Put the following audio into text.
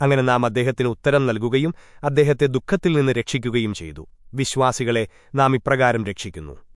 അങ്ങനെ നാം അദ്ദേഹത്തിന് ഉത്തരം നൽകുകയും അദ്ദേഹത്തെ ദുഃഖത്തിൽ നിന്ന് രക്ഷിക്കുകയും ചെയ്തു. വിശ്വാസികളെ നാം ഇപ്രകാരം രക്ഷിക്കുന്നു.